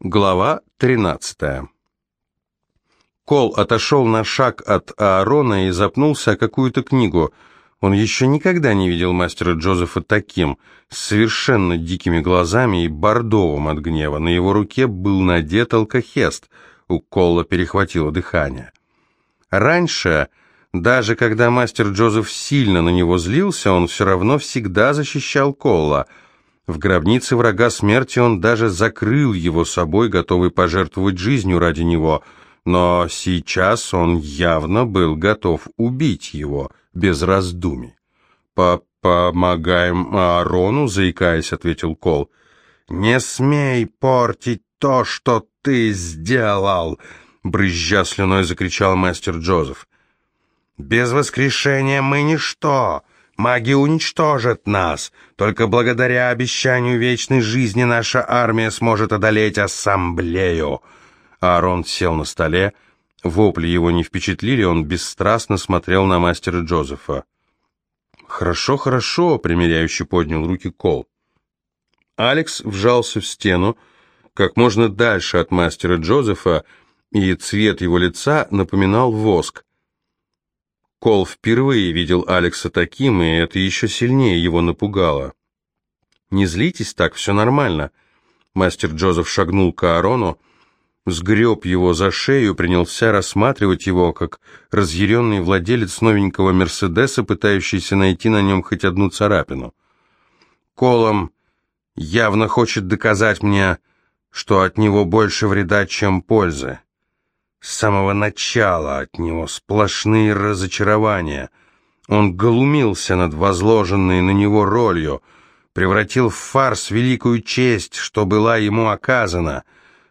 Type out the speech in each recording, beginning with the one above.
Глава 13. Кол отошел на шаг от Аарона и запнулся о какую-то книгу. Он еще никогда не видел мастера Джозефа таким, с совершенно дикими глазами и бордовым от гнева. На его руке был надет алкохест. У Колла перехватило дыхание. Раньше, даже когда мастер Джозеф сильно на него злился, он все равно всегда защищал Колла — в гробнице врага смерти он даже закрыл его собой, готовый пожертвовать жизнью ради него, но сейчас он явно был готов убить его без раздумий. «Помогаем Аарону», — заикаясь, ответил Кол. «Не смей портить то, что ты сделал!» — брызжа слюной закричал мастер Джозеф. «Без воскрешения мы ничто!» Маги уничтожат нас. Только благодаря обещанию вечной жизни наша армия сможет одолеть ассамблею». Аарон сел на столе. Вопли его не впечатлили, он бесстрастно смотрел на мастера Джозефа. «Хорошо, хорошо», — примиряюще поднял руки Кол. Алекс вжался в стену, как можно дальше от мастера Джозефа, и цвет его лица напоминал воск. Кол впервые видел Алекса таким, и это еще сильнее его напугало. «Не злитесь так, все нормально». Мастер Джозеф шагнул к Аарону, сгреб его за шею, принялся рассматривать его, как разъяренный владелец новенького Мерседеса, пытающийся найти на нем хоть одну царапину. Колом явно хочет доказать мне, что от него больше вреда, чем пользы. С самого начала от него сплошные разочарования. Он глумился над возложенной на него ролью, превратил в фарс великую честь, что была ему оказана,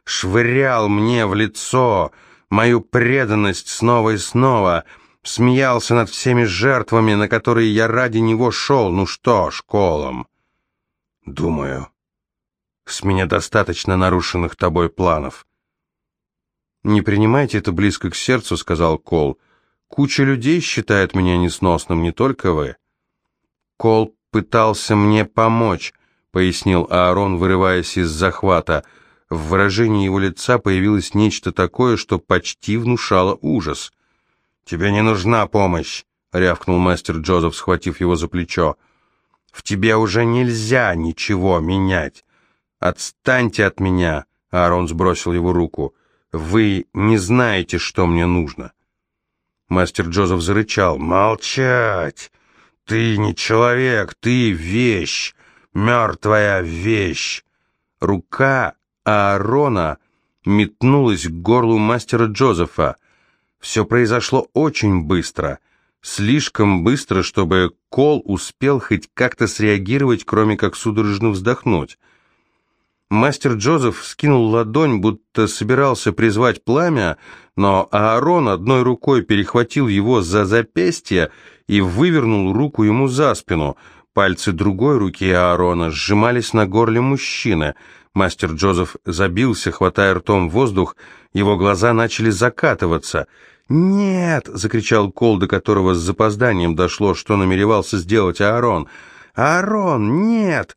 швырял мне в лицо мою преданность снова и снова, смеялся над всеми жертвами, на которые я ради него шел. Ну что ж. Думаю, с меня достаточно нарушенных тобой планов. «Не принимайте это близко к сердцу», — сказал Кол. «Куча людей считает меня несносным, не только вы». «Кол пытался мне помочь», — пояснил Аарон, вырываясь из захвата. В выражении его лица появилось нечто такое, что почти внушало ужас. «Тебе не нужна помощь», — рявкнул мастер Джозеф, схватив его за плечо. «В тебе уже нельзя ничего менять. Отстаньте от меня», — Аарон сбросил его руку. Вы не знаете, что мне нужно. Мастер Джозеф зарычал. Молчать! Ты не человек, ты вещь, мертвая вещь. Рука Аарона метнулась к горлу мастера Джозефа. Все произошло очень быстро, слишком быстро, чтобы Кол успел хоть как-то среагировать, кроме как судорожно вздохнуть. Мастер Джозеф скинул ладонь, будто собирался призвать пламя, но Аарон одной рукой перехватил его за запястье и вывернул руку ему за спину. Пальцы другой руки Аарона сжимались на горле мужчины. Мастер Джозеф забился, хватая ртом воздух, его глаза начали закатываться. «Нет!» — закричал Кол, до которого с запозданием дошло, что намеревался сделать Аарон. «Аарон, нет!»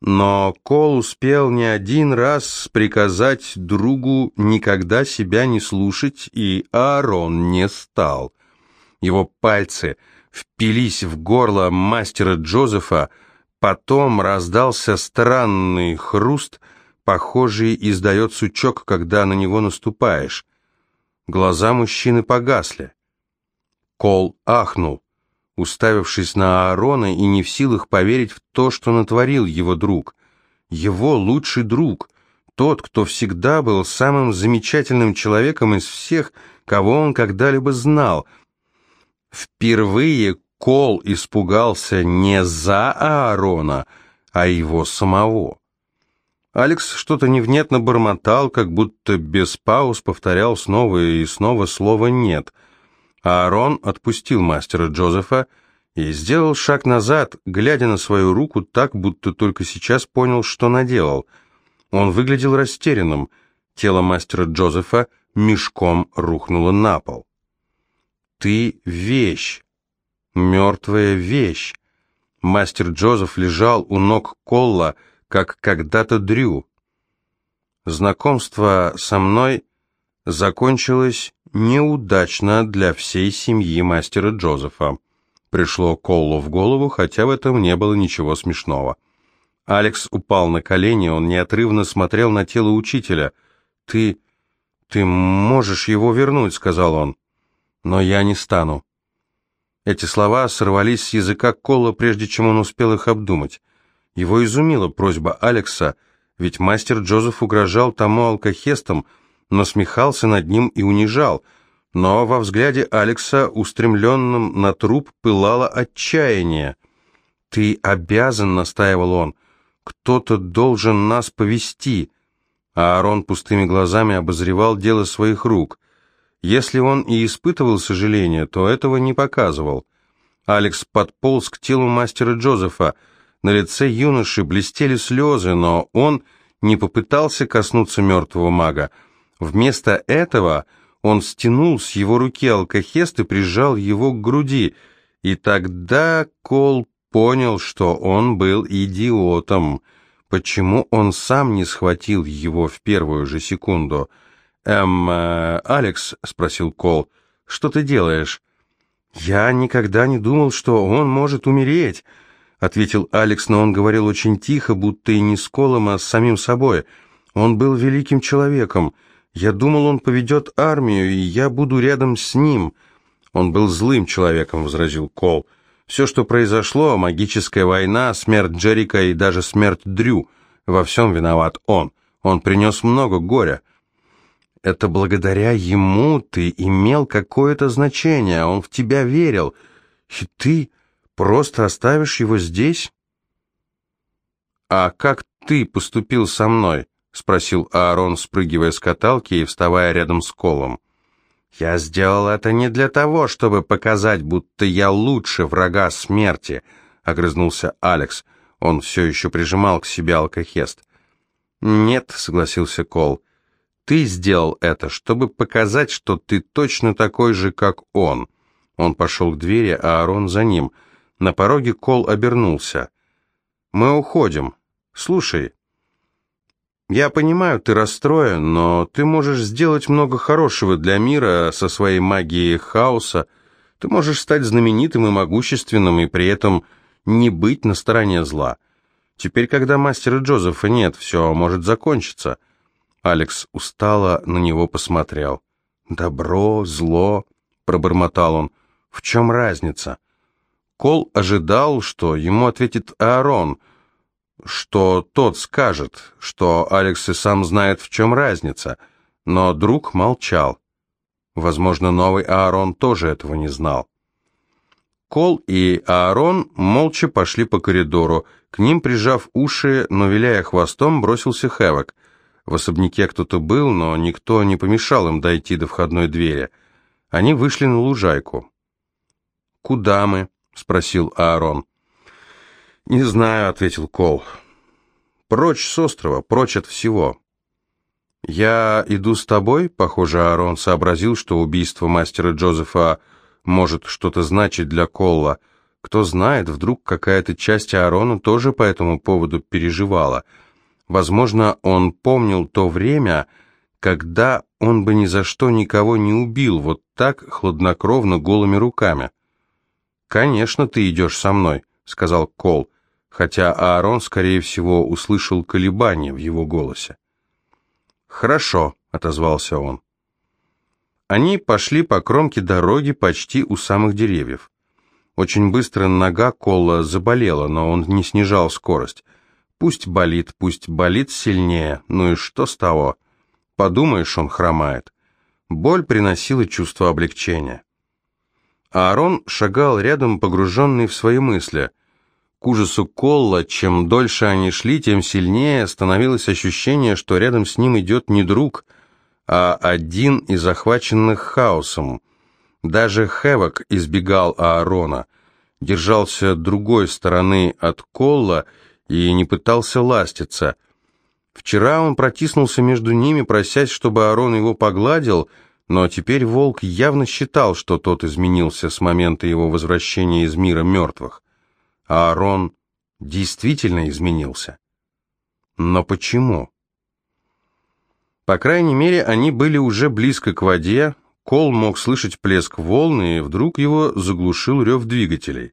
Но Кол успел не один раз приказать другу никогда себя не слушать, и Аарон не стал. Его пальцы впились в горло мастера Джозефа, потом раздался странный хруст, похожий издает сучок, когда на него наступаешь. Глаза мужчины погасли. Кол ахнул уставившись на Аарона и не в силах поверить в то, что натворил его друг. Его лучший друг, тот, кто всегда был самым замечательным человеком из всех, кого он когда-либо знал. Впервые Кол испугался не за Аарона, а его самого. Алекс что-то невнятно бормотал, как будто без пауз повторял снова и снова слово «нет», Аарон отпустил мастера Джозефа и сделал шаг назад, глядя на свою руку так, будто только сейчас понял, что наделал. Он выглядел растерянным. Тело мастера Джозефа мешком рухнуло на пол. «Ты вещь, мертвая вещь». Мастер Джозеф лежал у ног Колла, как когда-то Дрю. Знакомство со мной закончилось неудачно для всей семьи мастера Джозефа. Пришло Коллу в голову, хотя в этом не было ничего смешного. Алекс упал на колени, он неотрывно смотрел на тело учителя. «Ты... ты можешь его вернуть», — сказал он. «Но я не стану». Эти слова сорвались с языка Колла, прежде чем он успел их обдумать. Его изумила просьба Алекса, ведь мастер Джозеф угрожал тому алкохестом, насмехался над ним и унижал, но во взгляде Алекса, устремленном на труп, пылало отчаяние. «Ты обязан», — настаивал он, — кто-то должен нас повести. А Аарон пустыми глазами обозревал дело своих рук. Если он и испытывал сожаление, то этого не показывал. Алекс подполз к телу мастера Джозефа. На лице юноши блестели слезы, но он не попытался коснуться мертвого мага. Вместо этого он стянул с его руки алкохест и прижал его к груди. И тогда Кол понял, что он был идиотом. Почему он сам не схватил его в первую же секунду? «Эм, э, Алекс», — спросил Кол, — «что ты делаешь?» «Я никогда не думал, что он может умереть», — ответил Алекс, но он говорил очень тихо, будто и не с Колом, а с самим собой. «Он был великим человеком. Я думал, он поведет армию, и я буду рядом с ним». «Он был злым человеком», — возразил Кол. Все, что произошло, магическая война, смерть Джерика и даже смерть Дрю, во всем виноват он. Он принес много горя. Это благодаря ему ты имел какое-то значение, он в тебя верил, и ты просто оставишь его здесь? «А как ты поступил со мной?» — спросил Аарон, спрыгивая с каталки и вставая рядом с Колом. «Я сделал это не для того, чтобы показать, будто я лучше врага смерти», — огрызнулся Алекс. Он все еще прижимал к себе алкохест. «Нет», — согласился Кол, — «ты сделал это, чтобы показать, что ты точно такой же, как он». Он пошел к двери, а Арон за ним. На пороге Кол обернулся. «Мы уходим. Слушай, я понимаю, ты расстроен, но ты можешь сделать много хорошего для мира со своей магией хаоса. Ты можешь стать знаменитым и могущественным, и при этом не быть на стороне зла. Теперь, когда мастера Джозефа нет, все может закончиться. Алекс устало на него посмотрел. «Добро, зло», — пробормотал он. «В чем разница?» Кол ожидал, что ему ответит Аарон — что тот скажет, что Алекс и сам знает, в чем разница, но друг молчал. Возможно, новый Аарон тоже этого не знал. Кол и Аарон молча пошли по коридору. К ним, прижав уши, но виляя хвостом, бросился Хэвок. В особняке кто-то был, но никто не помешал им дойти до входной двери. Они вышли на лужайку. «Куда мы?» — спросил Аарон. «Не знаю», — ответил Кол. «Прочь с острова, прочь от всего». «Я иду с тобой?» Похоже, Аарон сообразил, что убийство мастера Джозефа может что-то значить для Колла. Кто знает, вдруг какая-то часть Аарона тоже по этому поводу переживала. Возможно, он помнил то время, когда он бы ни за что никого не убил, вот так, хладнокровно, голыми руками. «Конечно, ты идешь со мной», — сказал Кол хотя Аарон, скорее всего, услышал колебания в его голосе. «Хорошо», — отозвался он. Они пошли по кромке дороги почти у самых деревьев. Очень быстро нога Колла заболела, но он не снижал скорость. Пусть болит, пусть болит сильнее, ну и что с того? Подумаешь, он хромает. Боль приносила чувство облегчения. Аарон шагал рядом, погруженный в свои мысли. К ужасу Колла, чем дольше они шли, тем сильнее становилось ощущение, что рядом с ним идет не друг, а один из захваченных хаосом. Даже Хевок избегал Аарона, держался другой стороны от Колла и не пытался ластиться. Вчера он протиснулся между ними, просясь, чтобы Аарон его погладил, но теперь волк явно считал, что тот изменился с момента его возвращения из мира мертвых. Аарон действительно изменился. Но почему? По крайней мере, они были уже близко к воде, Кол мог слышать плеск волны, и вдруг его заглушил рев двигателей.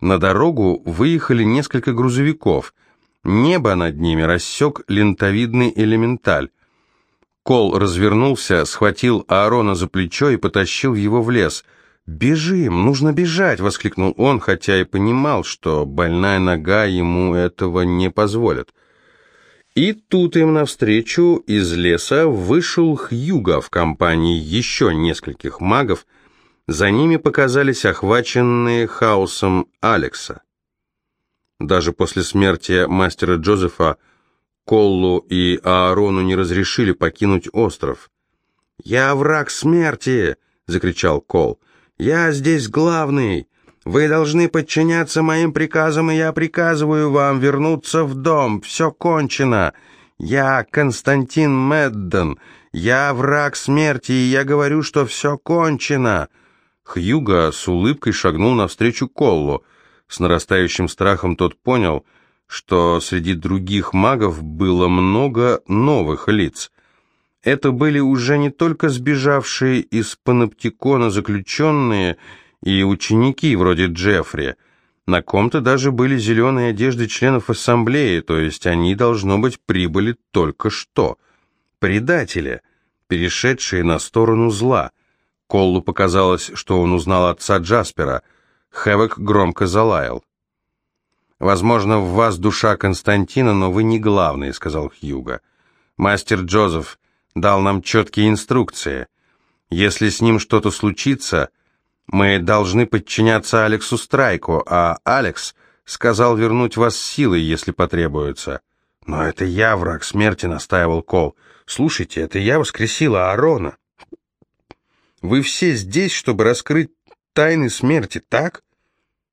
На дорогу выехали несколько грузовиков. Небо над ними рассек лентовидный элементаль. Кол развернулся, схватил Аарона за плечо и потащил его в лес. «Бежим! Нужно бежать!» — воскликнул он, хотя и понимал, что больная нога ему этого не позволит. И тут им навстречу из леса вышел Хьюга в компании еще нескольких магов. За ними показались охваченные хаосом Алекса. Даже после смерти мастера Джозефа Коллу и Аарону не разрешили покинуть остров. «Я враг смерти!» — закричал Кол. «Я здесь главный! Вы должны подчиняться моим приказам, и я приказываю вам вернуться в дом. Все кончено. Я Константин Медден. Я враг смерти, и я говорю, что все кончено». Хьюга с улыбкой шагнул навстречу Коллу. С нарастающим страхом тот понял, что среди других магов было много новых лиц. Это были уже не только сбежавшие из паноптикона заключенные и ученики вроде Джеффри. На ком-то даже были зеленые одежды членов ассамблеи, то есть они, должно быть, прибыли только что. Предатели, перешедшие на сторону зла. Коллу показалось, что он узнал отца Джаспера. Хэвок громко залаял. «Возможно, в вас душа Константина, но вы не главный», — сказал Хьюга. «Мастер Джозеф дал нам четкие инструкции. Если с ним что-то случится, мы должны подчиняться Алексу Страйку, а Алекс сказал вернуть вас силой, если потребуется. Но это я враг смерти, настаивал Кол. Слушайте, это я воскресила Аарона. Вы все здесь, чтобы раскрыть тайны смерти, так?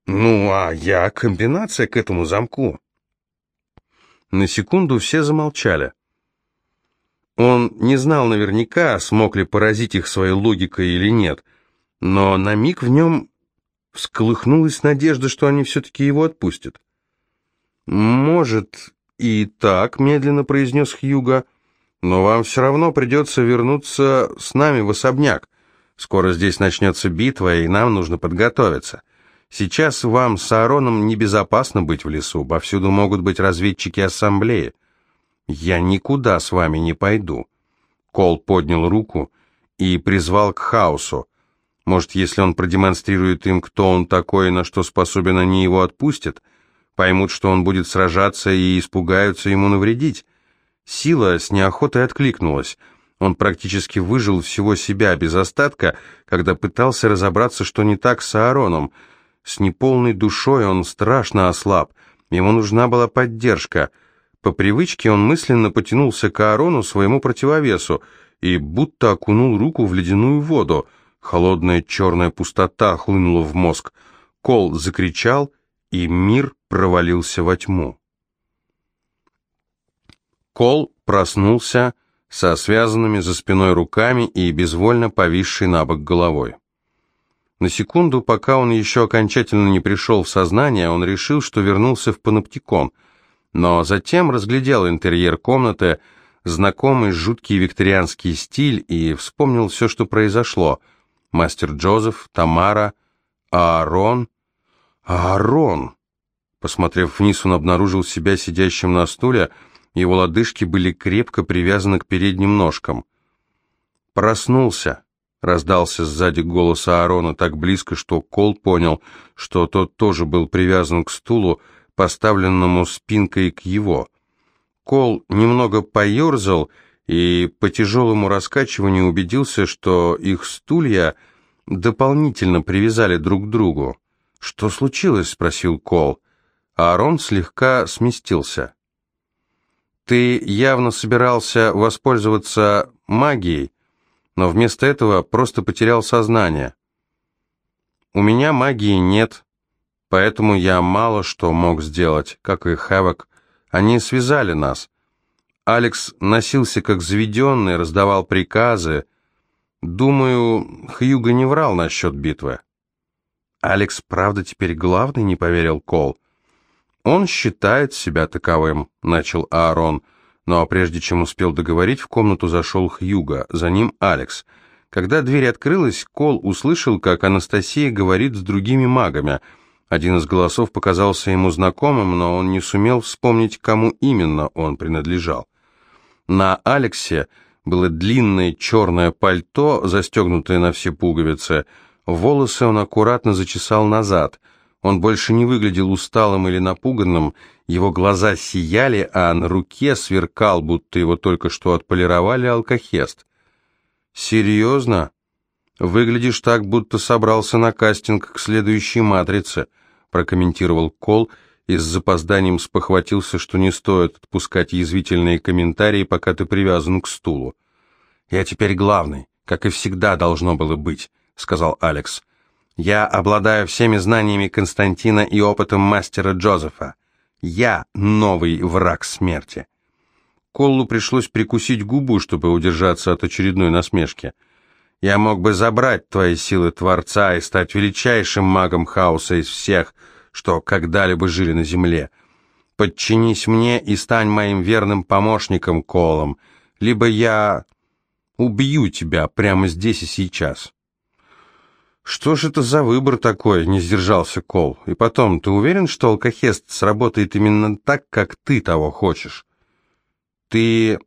Ну, а я комбинация к этому замку. На секунду все замолчали. Он не знал наверняка, смог ли поразить их своей логикой или нет — но на миг в нем всколыхнулась надежда, что они все-таки его отпустят. «Может, и так», — медленно произнес Хьюга, — «но вам все равно придется вернуться с нами в особняк. Скоро здесь начнется битва, и нам нужно подготовиться. Сейчас вам с Аароном небезопасно быть в лесу, повсюду могут быть разведчики ассамблеи. Я никуда с вами не пойду». Кол поднял руку и призвал к хаосу. Может, если он продемонстрирует им, кто он такой и на что способен, они его отпустят? Поймут, что он будет сражаться и испугаются ему навредить? Сила с неохотой откликнулась. Он практически выжил всего себя без остатка, когда пытался разобраться, что не так с Аароном. С неполной душой он страшно ослаб. Ему нужна была поддержка. По привычке он мысленно потянулся к Аарону, своему противовесу, и будто окунул руку в ледяную воду — Холодная черная пустота хлынула в мозг. Кол закричал, и мир провалился во тьму. Кол проснулся со связанными за спиной руками и безвольно повисшей на бок головой. На секунду, пока он еще окончательно не пришел в сознание, он решил, что вернулся в паноптикон, но затем разглядел интерьер комнаты, знакомый жуткий викторианский стиль и вспомнил все, что произошло — мастер Джозеф, Тамара, Аарон. Аарон! Посмотрев вниз, он обнаружил себя сидящим на стуле, его лодыжки были крепко привязаны к передним ножкам. «Проснулся», — раздался сзади голос Аарона так близко, что Кол понял, что тот тоже был привязан к стулу, поставленному спинкой к его. Кол немного поерзал и по тяжелому раскачиванию убедился, что их стулья дополнительно привязали друг к другу. «Что случилось?» — спросил Кол. Аарон слегка сместился. «Ты явно собирался воспользоваться магией, но вместо этого просто потерял сознание. У меня магии нет, поэтому я мало что мог сделать, как и Хэвок. Они связали нас». Алекс носился как заведенный, раздавал приказы. Думаю, Хьюго не врал насчет битвы. Алекс, правда, теперь главный, не поверил Кол. Он считает себя таковым, начал Аарон, Но прежде чем успел договорить, в комнату зашел Хьюга, за ним Алекс. Когда дверь открылась, Кол услышал, как Анастасия говорит с другими магами. Один из голосов показался ему знакомым, но он не сумел вспомнить, кому именно он принадлежал. На Алексе было длинное черное пальто, застегнутое на все пуговицы. Волосы он аккуратно зачесал назад. Он больше не выглядел усталым или напуганным, его глаза сияли, а на руке сверкал, будто его только что отполировали алкохест. «Серьезно? Выглядишь так, будто собрался на кастинг к следующей «Матрице», прокомментировал Кол и с запозданием спохватился, что не стоит отпускать язвительные комментарии, пока ты привязан к стулу. «Я теперь главный, как и всегда должно было быть», — сказал Алекс. «Я обладаю всеми знаниями Константина и опытом мастера Джозефа. Я новый враг смерти». Коллу пришлось прикусить губу, чтобы удержаться от очередной насмешки. «Я мог бы забрать твои силы Творца и стать величайшим магом хаоса из всех, что когда-либо жили на земле. Подчинись мне и стань моим верным помощником, Колом, либо я убью тебя прямо здесь и сейчас». «Что ж это за выбор такой?» — не сдержался Кол. «И потом, ты уверен, что алкохест сработает именно так, как ты того хочешь?» «Ты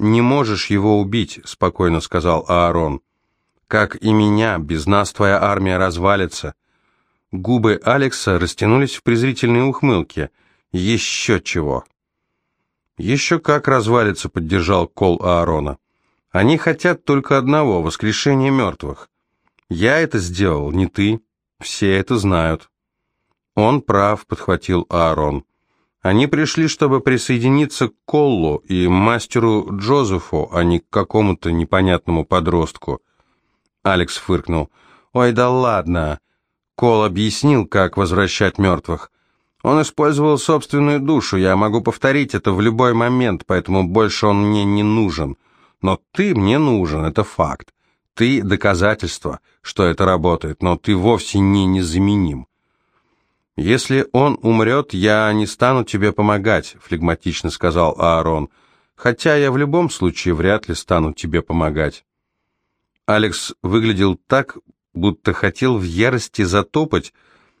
не можешь его убить», — спокойно сказал Аарон. «Как и меня, без нас твоя армия развалится. Губы Алекса растянулись в презрительные ухмылки. «Еще чего!» «Еще как развалится», — поддержал Кол Аарона. «Они хотят только одного — воскрешения мертвых. Я это сделал, не ты. Все это знают». «Он прав», — подхватил Аарон. «Они пришли, чтобы присоединиться к Коллу и мастеру Джозефу, а не к какому-то непонятному подростку». Алекс фыркнул. «Ой, да ладно. Кол объяснил, как возвращать мертвых. Он использовал собственную душу, я могу повторить это в любой момент, поэтому больше он мне не нужен. Но ты мне нужен, это факт. Ты доказательство, что это работает, но ты вовсе не незаменим. «Если он умрет, я не стану тебе помогать», — флегматично сказал Аарон, «хотя я в любом случае вряд ли стану тебе помогать». Алекс выглядел так, будто хотел в ярости затопать,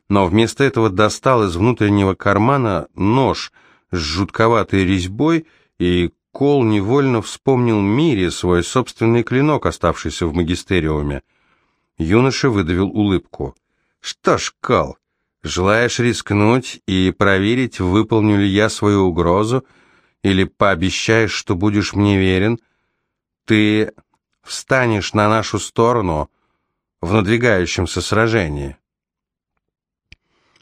но вместо этого достал из внутреннего кармана нож с жутковатой резьбой, и Кол невольно вспомнил Мире свой собственный клинок, оставшийся в магистериуме. Юноша выдавил улыбку. «Что ж, Кол, желаешь рискнуть и проверить, выполню ли я свою угрозу, или пообещаешь, что будешь мне верен? Ты встанешь на нашу сторону, в надвигающемся сражении.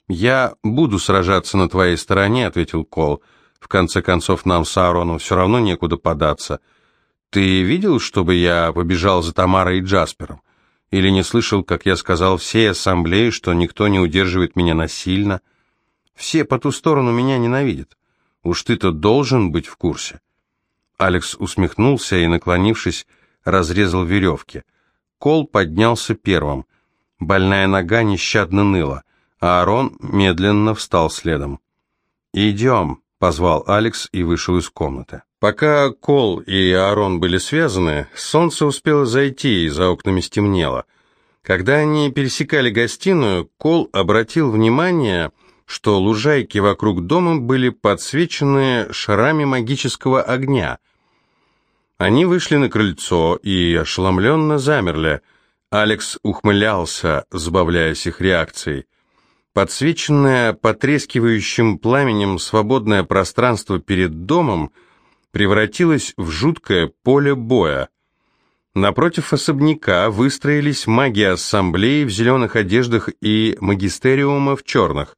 «Я буду сражаться на твоей стороне», — ответил Кол. «В конце концов, нам с Аароном все равно некуда податься. Ты видел, чтобы я побежал за Тамарой и Джаспером? Или не слышал, как я сказал всей ассамблее, что никто не удерживает меня насильно? Все по ту сторону меня ненавидят. Уж ты-то должен быть в курсе». Алекс усмехнулся и, наклонившись, разрезал веревки — Кол поднялся первым. Больная нога нещадно ныла, а Аарон медленно встал следом. «Идем», — позвал Алекс и вышел из комнаты. Пока Кол и Аарон были связаны, солнце успело зайти, и за окнами стемнело. Когда они пересекали гостиную, Кол обратил внимание, что лужайки вокруг дома были подсвечены шарами магического огня — они вышли на крыльцо и ошеломленно замерли. Алекс ухмылялся, забавляясь их реакцией. Подсвеченное потрескивающим пламенем свободное пространство перед домом превратилось в жуткое поле боя. Напротив особняка выстроились маги ассамблеи в зеленых одеждах и магистериума в черных.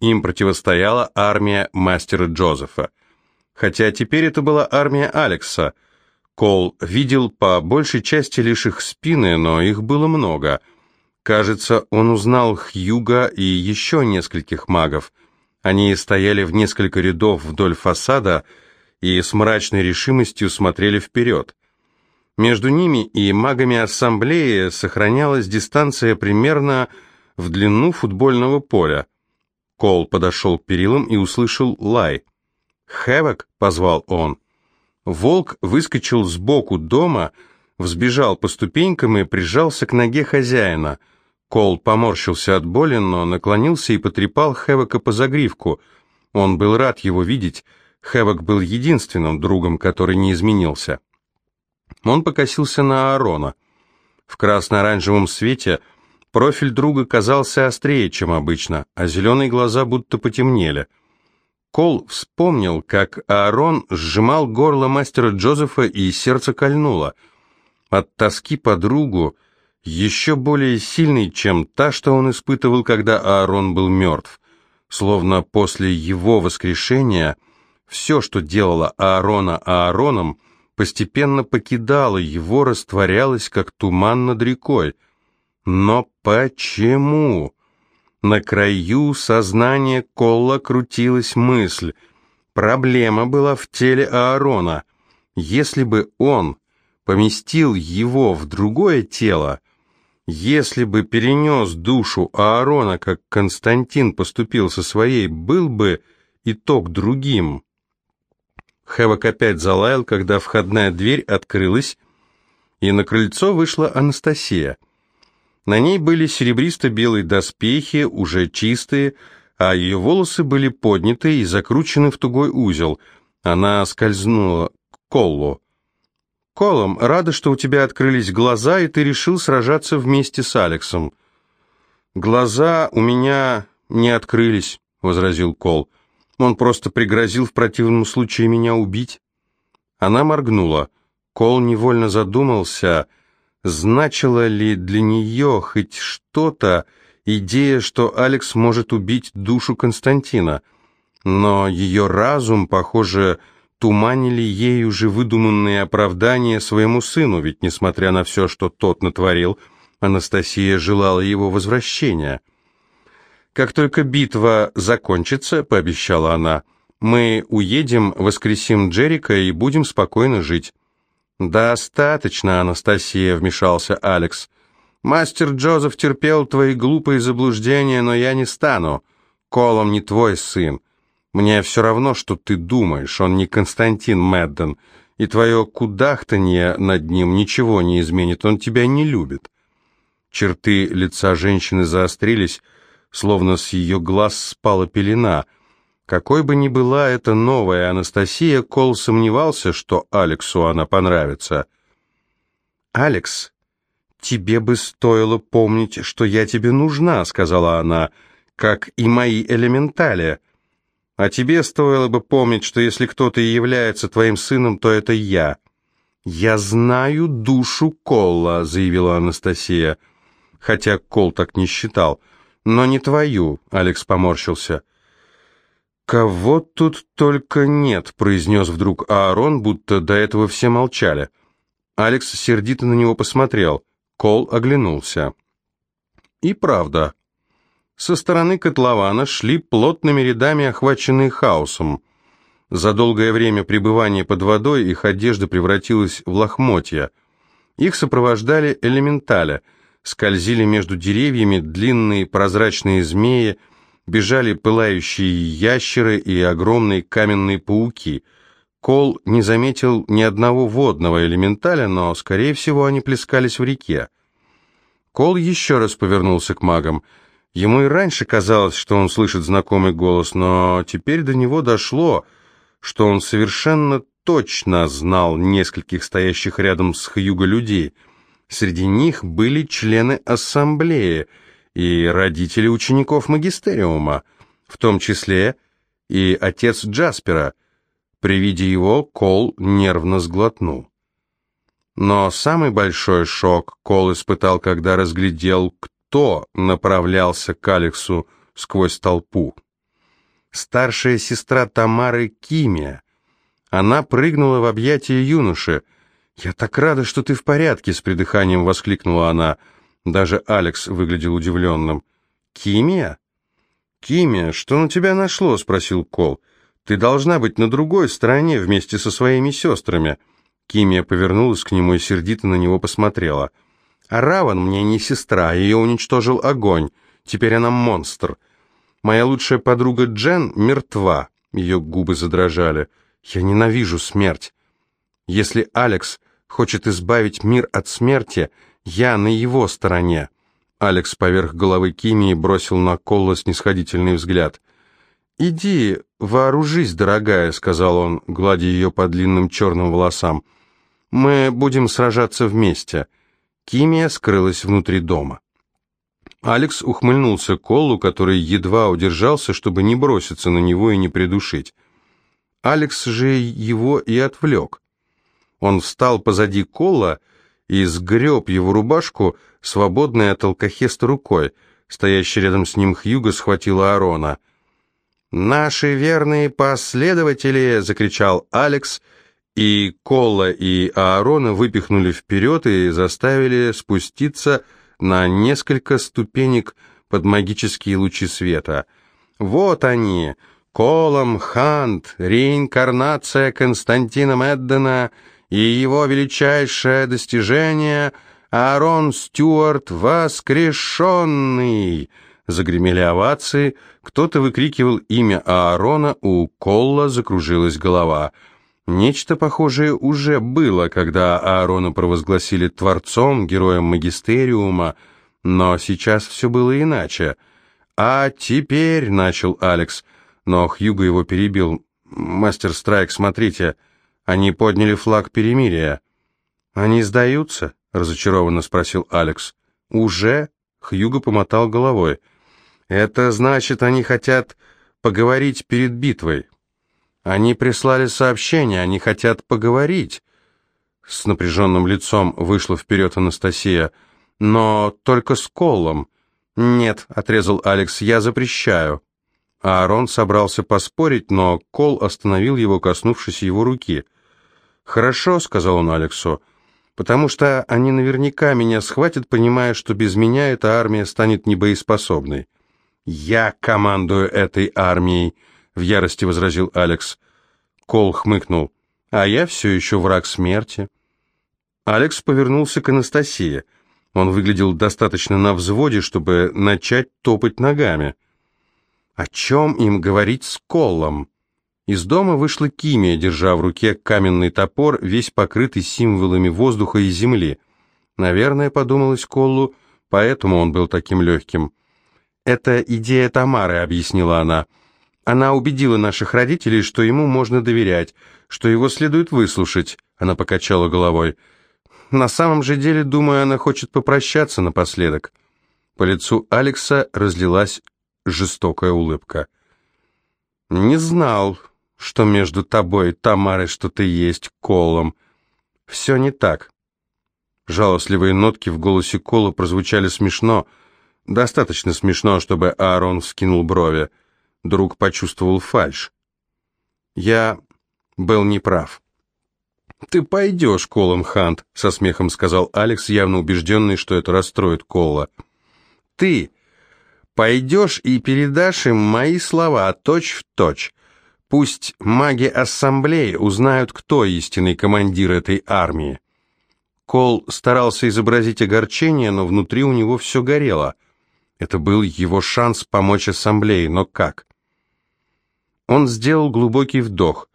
Им противостояла армия мастера Джозефа. Хотя теперь это была армия Алекса – Кол видел по большей части лишь их спины, но их было много. Кажется, он узнал Хьюга и еще нескольких магов. Они стояли в несколько рядов вдоль фасада и с мрачной решимостью смотрели вперед. Между ними и магами ассамблеи сохранялась дистанция примерно в длину футбольного поля. Кол подошел к перилам и услышал лай. «Хэвок?» — позвал он. Волк выскочил сбоку дома, взбежал по ступенькам и прижался к ноге хозяина. Кол поморщился от боли, но наклонился и потрепал Хэвока по загривку. Он был рад его видеть. Хэвок был единственным другом, который не изменился. Он покосился на Аарона. В красно-оранжевом свете профиль друга казался острее, чем обычно, а зеленые глаза будто потемнели. Кол вспомнил, как Аарон сжимал горло мастера Джозефа, и сердце кольнуло. От тоски по другу, еще более сильной, чем та, что он испытывал, когда Аарон был мертв. Словно после его воскрешения все, что делало Аарона Аароном, постепенно покидало его, растворялось, как туман над рекой. Но почему? На краю сознания Колла крутилась мысль. Проблема была в теле Аарона. Если бы он поместил его в другое тело, если бы перенес душу Аарона, как Константин поступил со своей, был бы итог другим. Хэвок опять залаял, когда входная дверь открылась, и на крыльцо вышла Анастасия. На ней были серебристо-белые доспехи, уже чистые, а ее волосы были подняты и закручены в тугой узел. Она скользнула к Коллу. «Колом, рада, что у тебя открылись глаза, и ты решил сражаться вместе с Алексом». «Глаза у меня не открылись», — возразил Кол. Он просто пригрозил в противном случае меня убить. Она моргнула. Кол невольно задумался, значила ли для нее хоть что-то идея, что Алекс может убить душу Константина. Но ее разум, похоже, туманили ей уже выдуманные оправдания своему сыну, ведь, несмотря на все, что тот натворил, Анастасия желала его возвращения. «Как только битва закончится», — пообещала она, — «мы уедем, воскресим Джерика и будем спокойно жить». «Достаточно, Анастасия», — вмешался Алекс. «Мастер Джозеф терпел твои глупые заблуждения, но я не стану. Колом не твой сын. Мне все равно, что ты думаешь, он не Константин Мэдден, и твое кудахтанье над ним ничего не изменит, он тебя не любит». Черты лица женщины заострились, словно с ее глаз спала пелена. Какой бы ни была эта новая Анастасия, Кол сомневался, что Алексу она понравится. «Алекс, тебе бы стоило помнить, что я тебе нужна», — сказала она, — «как и мои элементали. А тебе стоило бы помнить, что если кто-то и является твоим сыном, то это я». «Я знаю душу Колла», — заявила Анастасия, хотя Кол так не считал — «Но не твою», — Алекс поморщился. «Кого тут только нет», — произнес вдруг Аарон, будто до этого все молчали. Алекс сердито на него посмотрел. Кол оглянулся. И правда. Со стороны котлована шли плотными рядами, охваченные хаосом. За долгое время пребывания под водой их одежда превратилась в лохмотья. Их сопровождали элементали — скользили между деревьями длинные прозрачные змеи, бежали пылающие ящеры и огромные каменные пауки. Кол не заметил ни одного водного элементаля, но, скорее всего, они плескались в реке. Кол еще раз повернулся к магам. Ему и раньше казалось, что он слышит знакомый голос, но теперь до него дошло, что он совершенно точно знал нескольких стоящих рядом с Хьюго людей — Среди них были члены ассамблеи и родители учеников магистериума, в том числе и отец Джаспера. При виде его Кол нервно сглотнул. Но самый большой шок Кол испытал, когда разглядел, кто направлялся к Алексу сквозь толпу. Старшая сестра Тамары Кимия. Она прыгнула в объятия юноши, «Я так рада, что ты в порядке!» — с придыханием воскликнула она. Даже Алекс выглядел удивленным. «Кимия?» «Кимия, что на тебя нашло?» — спросил Кол. «Ты должна быть на другой стороне вместе со своими сестрами». Кимия повернулась к нему и сердито на него посмотрела. «А Раван мне не сестра, ее уничтожил огонь. Теперь она монстр. Моя лучшая подруга Джен мертва». Ее губы задрожали. «Я ненавижу смерть. Если Алекс хочет избавить мир от смерти, я на его стороне. Алекс поверх головы Кимии бросил на Колла снисходительный взгляд. «Иди, вооружись, дорогая», — сказал он, гладя ее по длинным черным волосам. «Мы будем сражаться вместе». Кимия скрылась внутри дома. Алекс ухмыльнулся Коллу, который едва удержался, чтобы не броситься на него и не придушить. Алекс же его и отвлек. Он встал позади Колла и сгреб его рубашку, свободной от алкохеста рукой. Стоящий рядом с ним Хьюго схватил Аарона. «Наши верные последователи!» — закричал Алекс, и Колла и Аарона выпихнули вперед и заставили спуститься на несколько ступенек под магические лучи света. «Вот они!» Колом Хант, реинкарнация Константина Меддена и его величайшее достижение Аарон Стюарт воскрешенный. Загремели овации, кто-то выкрикивал имя Аарона, у Колла закружилась голова. Нечто похожее уже было, когда Аарона провозгласили творцом, героем магистериума, но сейчас все было иначе. «А теперь», — начал Алекс, — но Хьюго его перебил. «Мастер Страйк, смотрите, они подняли флаг перемирия». «Они сдаются?» — разочарованно спросил Алекс. «Уже?» — Хьюго помотал головой. «Это значит, они хотят поговорить перед битвой. Они прислали сообщение, они хотят поговорить». С напряженным лицом вышла вперед Анастасия. «Но только с Колом». «Нет», — отрезал Алекс, — «я запрещаю». Аарон собрался поспорить, но Кол остановил его, коснувшись его руки. «Хорошо», — сказал он Алексу, — «потому что они наверняка меня схватят, понимая, что без меня эта армия станет небоеспособной». «Я командую этой армией», — в ярости возразил Алекс. Кол хмыкнул. «А я все еще враг смерти». Алекс повернулся к Анастасии. Он выглядел достаточно на взводе, чтобы начать топать ногами. О чем им говорить с Коллом? Из дома вышла Кимия, держа в руке каменный топор, весь покрытый символами воздуха и земли. Наверное, подумалось Коллу, поэтому он был таким легким. «Это идея Тамары», — объяснила она. «Она убедила наших родителей, что ему можно доверять, что его следует выслушать», — она покачала головой. «На самом же деле, думаю, она хочет попрощаться напоследок». По лицу Алекса разлилась жестокая улыбка. «Не знал, что между тобой и Тамарой что-то есть, Колом. Все не так». Жалостливые нотки в голосе Кола прозвучали смешно, достаточно смешно, чтобы Аарон вскинул брови. Друг почувствовал фальшь. «Я был неправ». «Ты пойдешь, Колом Хант», — со смехом сказал Алекс, явно убежденный, что это расстроит Кола. «Ты Пойдешь и передашь им мои слова точь в точь. Пусть маги ассамблеи узнают, кто истинный командир этой армии. Кол старался изобразить огорчение, но внутри у него все горело. Это был его шанс помочь ассамблее, но как? Он сделал глубокий вдох.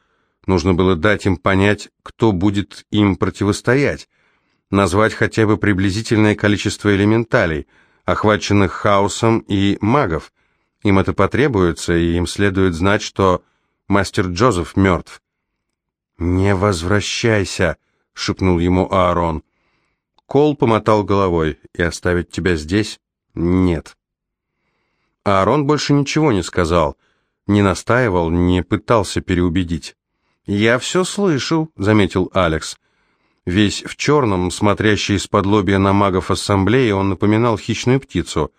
Нужно было дать им понять, кто будет им противостоять. Назвать хотя бы приблизительное количество элементалей — охваченных хаосом и магов. Им это потребуется, и им следует знать, что мастер Джозеф мертв. «Не возвращайся», — шепнул ему Аарон. Кол помотал головой. «И оставить тебя здесь? Нет». Аарон больше ничего не сказал, не настаивал, не пытался переубедить. «Я все слышал», — заметил Алекс. Весь в черном, смотрящий из-под лобья на магов ассамблеи, он напоминал хищную птицу.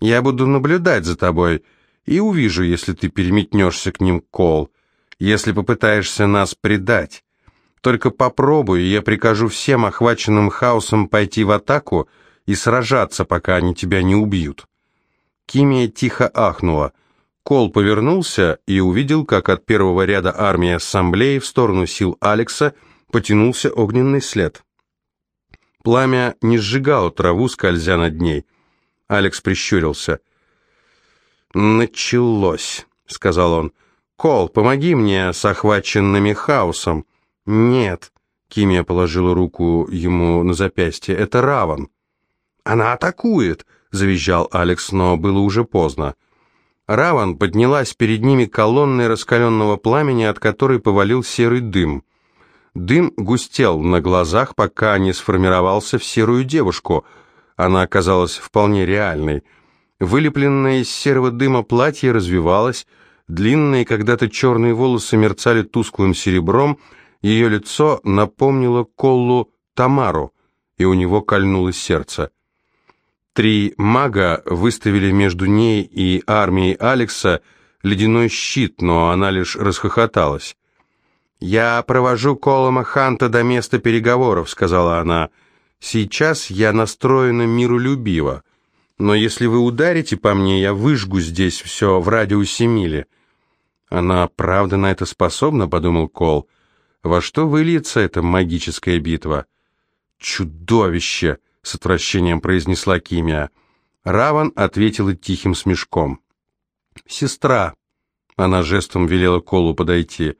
«Я буду наблюдать за тобой и увижу, если ты переметнешься к ним, Кол, если попытаешься нас предать. Только попробуй, и я прикажу всем охваченным хаосом пойти в атаку и сражаться, пока они тебя не убьют». Кимия тихо ахнула. Кол повернулся и увидел, как от первого ряда армии ассамблеи в сторону сил Алекса – потянулся огненный след. Пламя не сжигало траву, скользя над ней. Алекс прищурился. «Началось», — сказал он. «Кол, помоги мне с охваченными хаосом». «Нет», Кимия положила руку ему на запястье. «Это Раван». «Она атакует!» — завизжал Алекс, но было уже поздно. Раван поднялась перед ними колонной раскаленного пламени, от которой повалил серый дым. Дым густел на глазах, пока не сформировался в серую девушку. Она оказалась вполне реальной. Вылепленное из серого дыма платье развивалось, длинные когда-то черные волосы мерцали тусклым серебром, ее лицо напомнило Коллу Тамару, и у него кольнуло сердце. Три мага выставили между ней и армией Алекса ледяной щит, но она лишь расхохоталась. «Я провожу Колома Ханта до места переговоров», — сказала она. «Сейчас я настроена миролюбиво, но если вы ударите по мне, я выжгу здесь все в радиусе мили». «Она правда на это способна?» — подумал Кол. «Во что выльется эта магическая битва?» «Чудовище!» — с отвращением произнесла Кимия. Раван ответила тихим смешком. «Сестра!» — она жестом велела Колу подойти.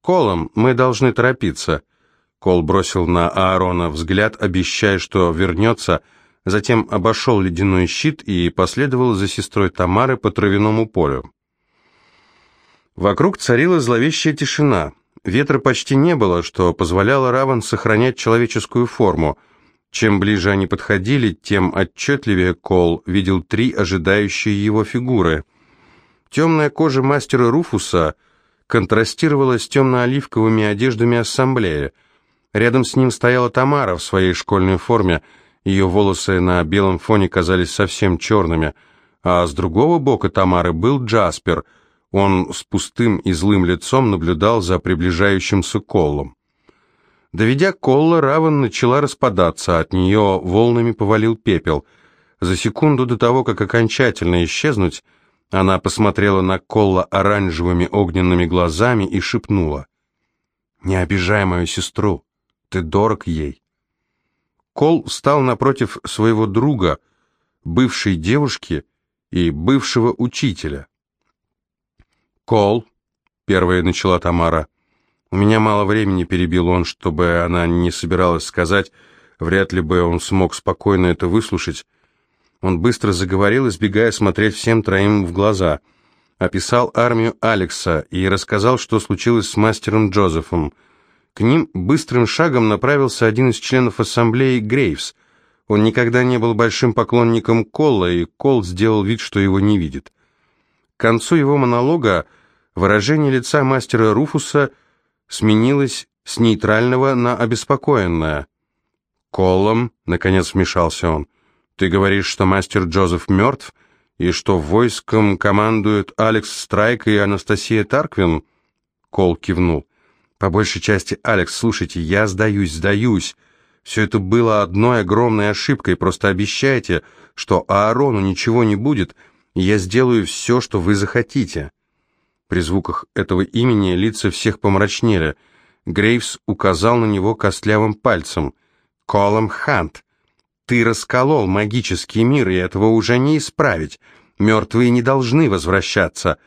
«Колом, мы должны торопиться!» Кол бросил на Аарона взгляд, обещая, что вернется, затем обошел ледяной щит и последовал за сестрой Тамары по травяному полю. Вокруг царила зловещая тишина. Ветра почти не было, что позволяло Раван сохранять человеческую форму — чем ближе они подходили, тем отчетливее Кол видел три ожидающие его фигуры. Темная кожа мастера Руфуса контрастировала с темно-оливковыми одеждами ассамблеи. Рядом с ним стояла Тамара в своей школьной форме, ее волосы на белом фоне казались совсем черными, а с другого бока Тамары был Джаспер, он с пустым и злым лицом наблюдал за приближающимся Коллом. Доведя Колла, Равен начала распадаться, от нее волнами повалил пепел. За секунду до того, как окончательно исчезнуть, она посмотрела на Колла оранжевыми огненными глазами и шепнула. «Не обижай мою сестру, ты дорог ей». Кол встал напротив своего друга, бывшей девушки и бывшего учителя. «Кол», — первая начала Тамара, — «У меня мало времени», — перебил он, чтобы она не собиралась сказать. Вряд ли бы он смог спокойно это выслушать. Он быстро заговорил, избегая смотреть всем троим в глаза. Описал армию Алекса и рассказал, что случилось с мастером Джозефом. К ним быстрым шагом направился один из членов ассамблеи Грейвс. Он никогда не был большим поклонником Колла, и Кол сделал вид, что его не видит. К концу его монолога выражение лица мастера Руфуса – сменилось с нейтрального на обеспокоенное. «Колом», — наконец вмешался он, — «ты говоришь, что мастер Джозеф мертв, и что войском командуют Алекс Страйк и Анастасия Тарквин?» Кол кивнул. «По большей части, Алекс, слушайте, я сдаюсь, сдаюсь. Все это было одной огромной ошибкой, просто обещайте, что Аарону ничего не будет, и я сделаю все, что вы захотите». При звуках этого имени лица всех помрачнели. Грейвс указал на него костлявым пальцем. «Колом Хант, ты расколол магический мир, и этого уже не исправить. Мертвые не должны возвращаться,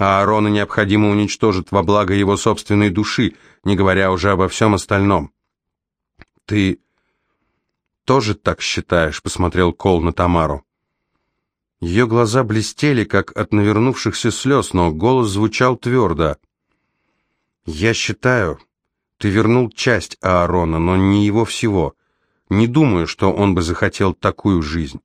а Аарона необходимо уничтожить во благо его собственной души, не говоря уже обо всем остальном». «Ты тоже так считаешь?» — посмотрел Кол на Тамару. Ее глаза блестели, как от навернувшихся слез, но голос звучал твердо. «Я считаю, ты вернул часть Аарона, но не его всего. Не думаю, что он бы захотел такую жизнь.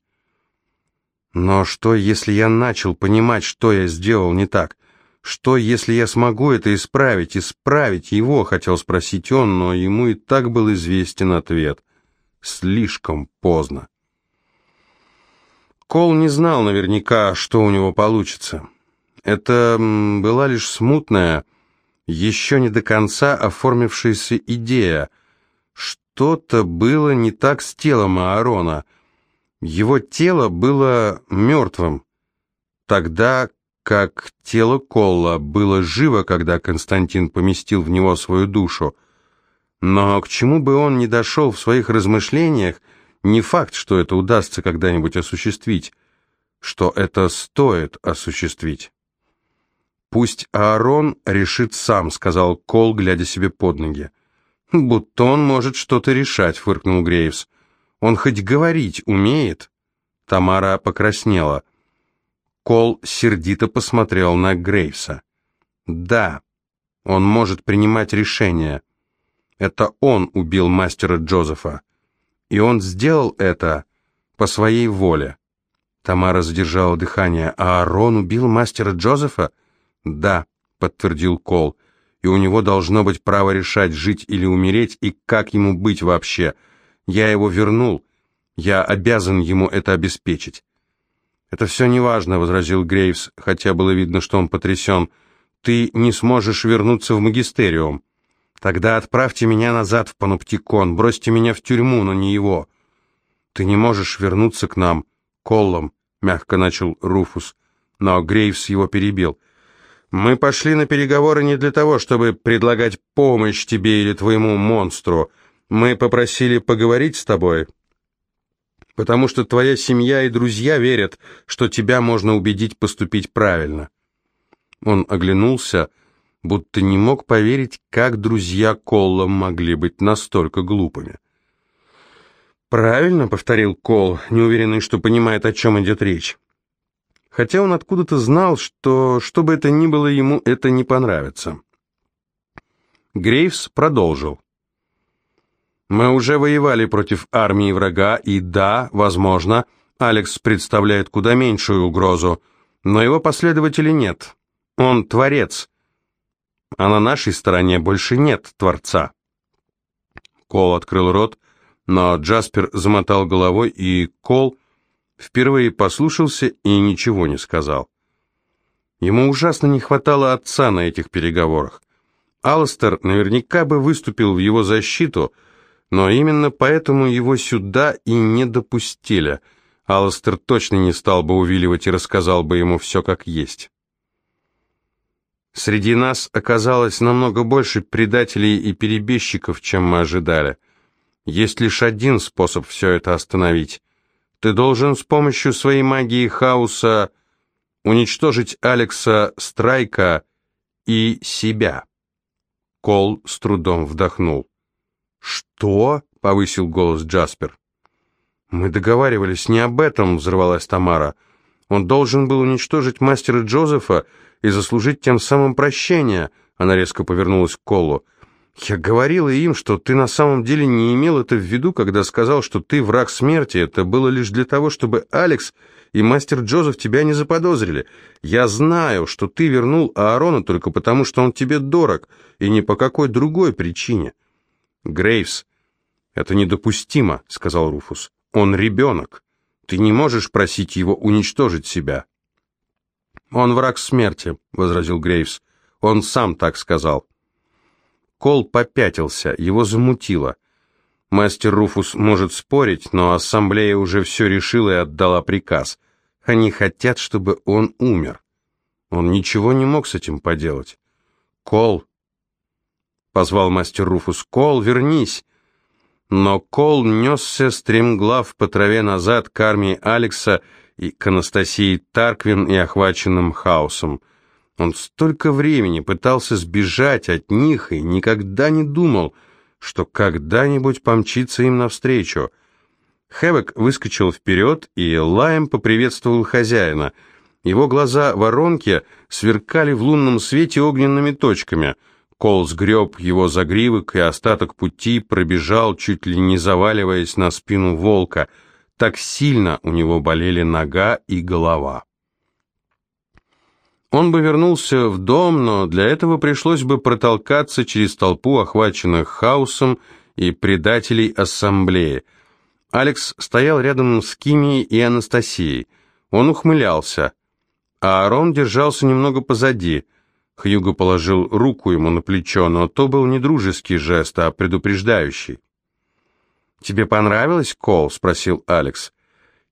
Но что, если я начал понимать, что я сделал не так? Что, если я смогу это исправить? Исправить его, хотел спросить он, но ему и так был известен ответ. Слишком поздно. Кол не знал наверняка, что у него получится. Это была лишь смутная, еще не до конца оформившаяся идея. Что-то было не так с телом Аарона. Его тело было мертвым, тогда как тело Колла было живо, когда Константин поместил в него свою душу. Но к чему бы он ни дошел в своих размышлениях, не факт, что это удастся когда-нибудь осуществить, что это стоит осуществить. «Пусть Аарон решит сам», — сказал Кол, глядя себе под ноги. «Будто он может что-то решать», — фыркнул Грейвс. «Он хоть говорить умеет?» Тамара покраснела. Кол сердито посмотрел на Грейвса. «Да, он может принимать решения. Это он убил мастера Джозефа. И он сделал это по своей воле». Тамара задержала дыхание. «А Арон убил мастера Джозефа?» «Да», — подтвердил Кол и у него должно быть право решать, жить или умереть, и как ему быть вообще. Я его вернул, я обязан ему это обеспечить. «Это все неважно», — возразил Грейвс, хотя было видно, что он потрясен. «Ты не сможешь вернуться в магистериум. Тогда отправьте меня назад в Паноптикон, бросьте меня в тюрьму, но не его». «Ты не можешь вернуться к нам, Коллом», — мягко начал Руфус, но Грейвс его перебил. Мы пошли на переговоры не для того, чтобы предлагать помощь тебе или твоему монстру. Мы попросили поговорить с тобой, потому что твоя семья и друзья верят, что тебя можно убедить поступить правильно». Он оглянулся, будто не мог поверить, как друзья Колла могли быть настолько глупыми. «Правильно», — повторил Кол, неуверенный, что понимает, о чем идет речь хотя он откуда-то знал, что, что бы это ни было, ему это не понравится. Грейвс продолжил. «Мы уже воевали против армии врага, и да, возможно, Алекс представляет куда меньшую угрозу, но его последователей нет. Он творец, а на нашей стороне больше нет творца». Кол открыл рот, но Джаспер замотал головой, и Кол впервые послушался и ничего не сказал. Ему ужасно не хватало отца на этих переговорах. Алстер наверняка бы выступил в его защиту, но именно поэтому его сюда и не допустили. Алстер точно не стал бы увиливать и рассказал бы ему все как есть. Среди нас оказалось намного больше предателей и перебежчиков, чем мы ожидали. Есть лишь один способ все это остановить. Ты должен с помощью своей магии хаоса уничтожить Алекса Страйка и себя. Кол с трудом вдохнул. «Что?» — повысил голос Джаспер. «Мы договаривались не об этом», — взорвалась Тамара. «Он должен был уничтожить мастера Джозефа и заслужить тем самым прощение», — она резко повернулась к Колу. Я говорила им, что ты на самом деле не имел это в виду, когда сказал, что ты враг смерти. Это было лишь для того, чтобы Алекс и мастер Джозеф тебя не заподозрили. Я знаю, что ты вернул Аарона только потому, что он тебе дорог, и не по какой другой причине. Грейвс, это недопустимо, сказал Руфус. Он ребенок. Ты не можешь просить его уничтожить себя. Он враг смерти, возразил Грейвс. Он сам так сказал. Кол попятился, его замутило. Мастер Руфус может спорить, но ассамблея уже все решила и отдала приказ. Они хотят, чтобы он умер. Он ничего не мог с этим поделать. «Кол!» — позвал мастер Руфус. «Кол, вернись!» Но Кол несся стремглав по траве назад к армии Алекса и к Анастасии Тарквин и охваченным хаосом — он столько времени пытался сбежать от них и никогда не думал, что когда-нибудь помчится им навстречу. Хэвок выскочил вперед и лаем поприветствовал хозяина. Его глаза воронки сверкали в лунном свете огненными точками. Кол сгреб его загривок и остаток пути пробежал, чуть ли не заваливаясь на спину волка. Так сильно у него болели нога и голова. Он бы вернулся в дом, но для этого пришлось бы протолкаться через толпу охваченных хаосом и предателей ассамблеи. Алекс стоял рядом с Кими и Анастасией. Он ухмылялся, а Аарон держался немного позади. Хьюго положил руку ему на плечо, но то был не дружеский жест, а предупреждающий. «Тебе понравилось, Кол?» — спросил Алекс.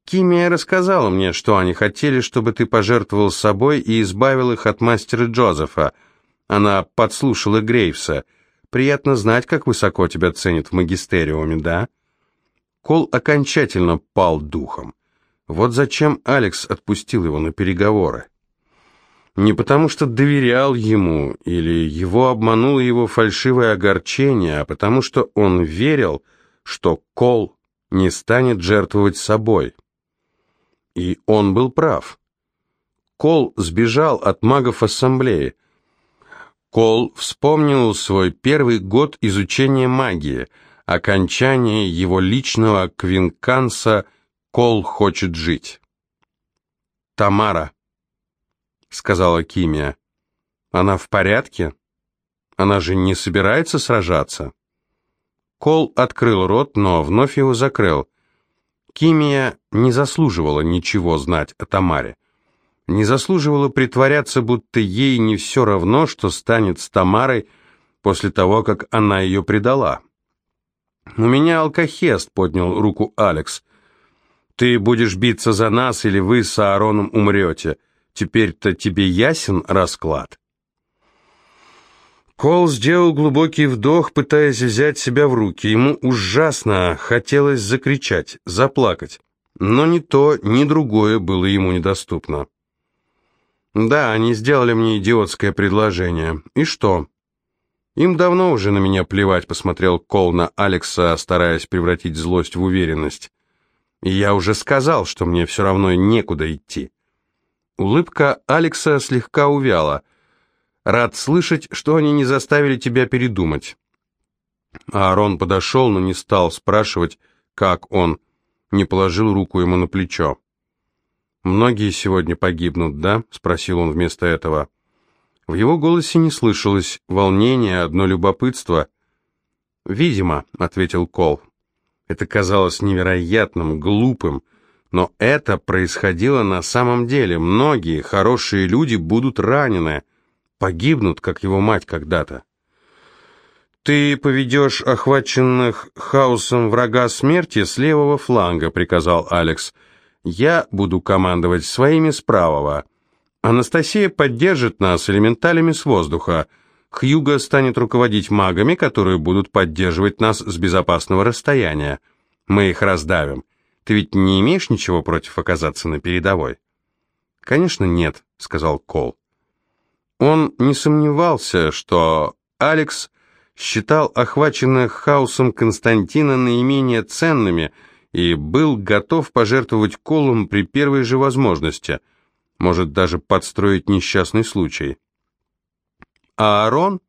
Кимия рассказала мне, что они хотели, чтобы ты пожертвовал собой и избавил их от мастера Джозефа. Она подслушала Грейвса. Приятно знать, как высоко тебя ценят в магистериуме, да? Кол окончательно пал духом. Вот зачем Алекс отпустил его на переговоры. Не потому что доверял ему, или его обмануло его фальшивое огорчение, а потому что он верил, что Кол не станет жертвовать собой. И он был прав. Кол сбежал от магов ассамблеи. Кол вспомнил свой первый год изучения магии, окончание его личного квинканса «Кол хочет жить». «Тамара», — сказала Кимия, — «она в порядке? Она же не собирается сражаться?» Кол открыл рот, но вновь его закрыл. Кимия не заслуживала ничего знать о Тамаре. Не заслуживала притворяться, будто ей не все равно, что станет с Тамарой после того, как она ее предала. «У меня алкохест», — поднял руку Алекс. Ты будешь биться за нас, или вы с Аароном умрете. Теперь-то тебе ясен расклад?» Кол сделал глубокий вдох, пытаясь взять себя в руки. Ему ужасно хотелось закричать, заплакать. Но ни то, ни другое было ему недоступно. «Да, они сделали мне идиотское предложение. И что?» «Им давно уже на меня плевать», — посмотрел Кол на Алекса, стараясь превратить злость в уверенность. Я уже сказал, что мне все равно некуда идти. Улыбка Алекса слегка увяла. Рад слышать, что они не заставили тебя передумать. Аарон подошел, но не стал спрашивать, как он, не положил руку ему на плечо. «Многие сегодня погибнут, да?» — спросил он вместо этого. В его голосе не слышалось волнения, одно любопытство. «Видимо», — ответил Кол. Это казалось невероятным, глупым, но это происходило на самом деле. Многие хорошие люди будут ранены, погибнут, как его мать когда-то. «Ты поведешь охваченных хаосом врага смерти с левого фланга», — приказал Алекс. «Я буду командовать своими с правого. Анастасия поддержит нас элементалями с воздуха». Хьюго станет руководить магами, которые будут поддерживать нас с безопасного расстояния. Мы их раздавим. Ты ведь не имеешь ничего против оказаться на передовой?» «Конечно, нет», — сказал Кол. Он не сомневался, что Алекс считал охваченных хаосом Константина наименее ценными и был готов пожертвовать Колом при первой же возможности, может даже подстроить несчастный случай. А Аарон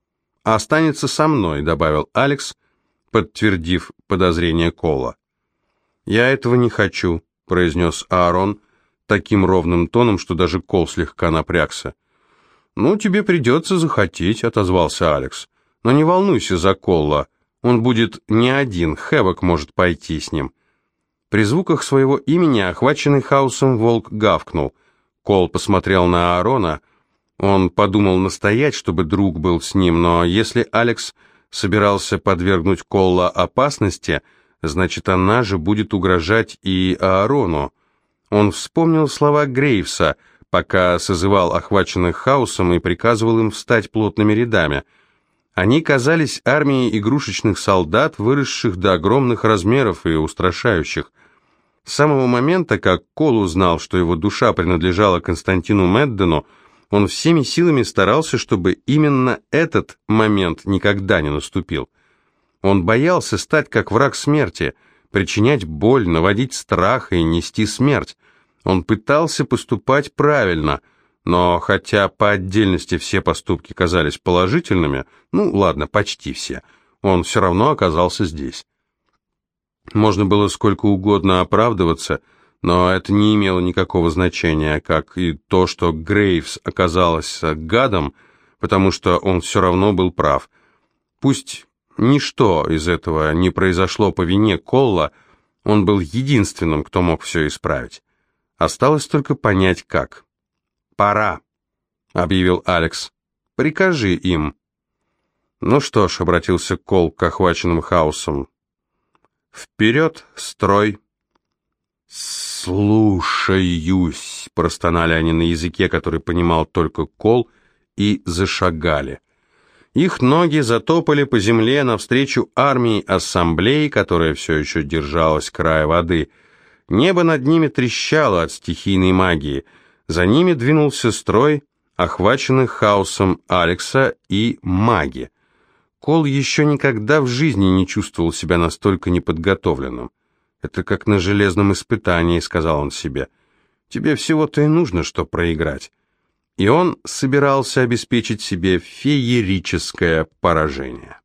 останется со мной», — добавил Алекс, подтвердив подозрение Кола. «Я этого не хочу», — произнес Аарон таким ровным тоном, что даже Кол слегка напрягся. «Ну, тебе придется захотеть», — отозвался Алекс. «Но не волнуйся за Колла, он будет не один, Хэвок может пойти с ним». При звуках своего имени, охваченный хаосом, волк гавкнул. Кол посмотрел на Аарона — он подумал настоять, чтобы друг был с ним, но если Алекс собирался подвергнуть Колла опасности, значит, она же будет угрожать и Аарону. Он вспомнил слова Грейвса, пока созывал охваченных хаосом и приказывал им встать плотными рядами. Они казались армией игрушечных солдат, выросших до огромных размеров и устрашающих. С самого момента, как Кол узнал, что его душа принадлежала Константину Меддену, он всеми силами старался, чтобы именно этот момент никогда не наступил. Он боялся стать как враг смерти, причинять боль, наводить страх и нести смерть. Он пытался поступать правильно, но хотя по отдельности все поступки казались положительными, ну ладно, почти все, он все равно оказался здесь. Можно было сколько угодно оправдываться – но это не имело никакого значения, как и то, что Грейвс оказалась гадом, потому что он все равно был прав. Пусть ничто из этого не произошло по вине Колла, он был единственным, кто мог все исправить. Осталось только понять, как. «Пора», — объявил Алекс. «Прикажи им». «Ну что ж», — обратился Кол к охваченным хаосом. «Вперед, строй!» «Слушаюсь», — простонали они на языке, который понимал только Кол, и зашагали. Их ноги затопали по земле навстречу армии ассамблеи, которая все еще держалась края воды. Небо над ними трещало от стихийной магии. За ними двинулся строй охвачены хаосом Алекса и маги. Кол еще никогда в жизни не чувствовал себя настолько неподготовленным. «Это как на железном испытании», — сказал он себе. «Тебе всего-то и нужно, что проиграть». И он собирался обеспечить себе феерическое поражение.